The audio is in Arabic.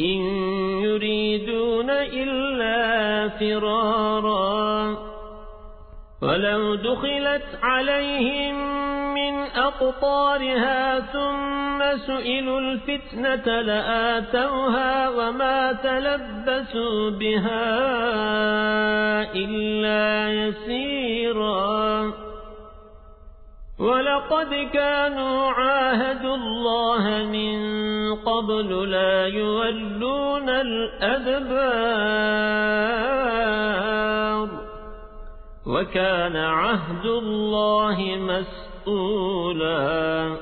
إن يريدون إلا فرارا. ولو دخلت عليهم من أقطارها ثم سئلوا الفتنة لآتوها وما تلبسوا بها إلا يسيرا. ولقد كانوا عاهدوا الله من قبل لا يولون الأدبار. وكان عهد الله مسؤولا.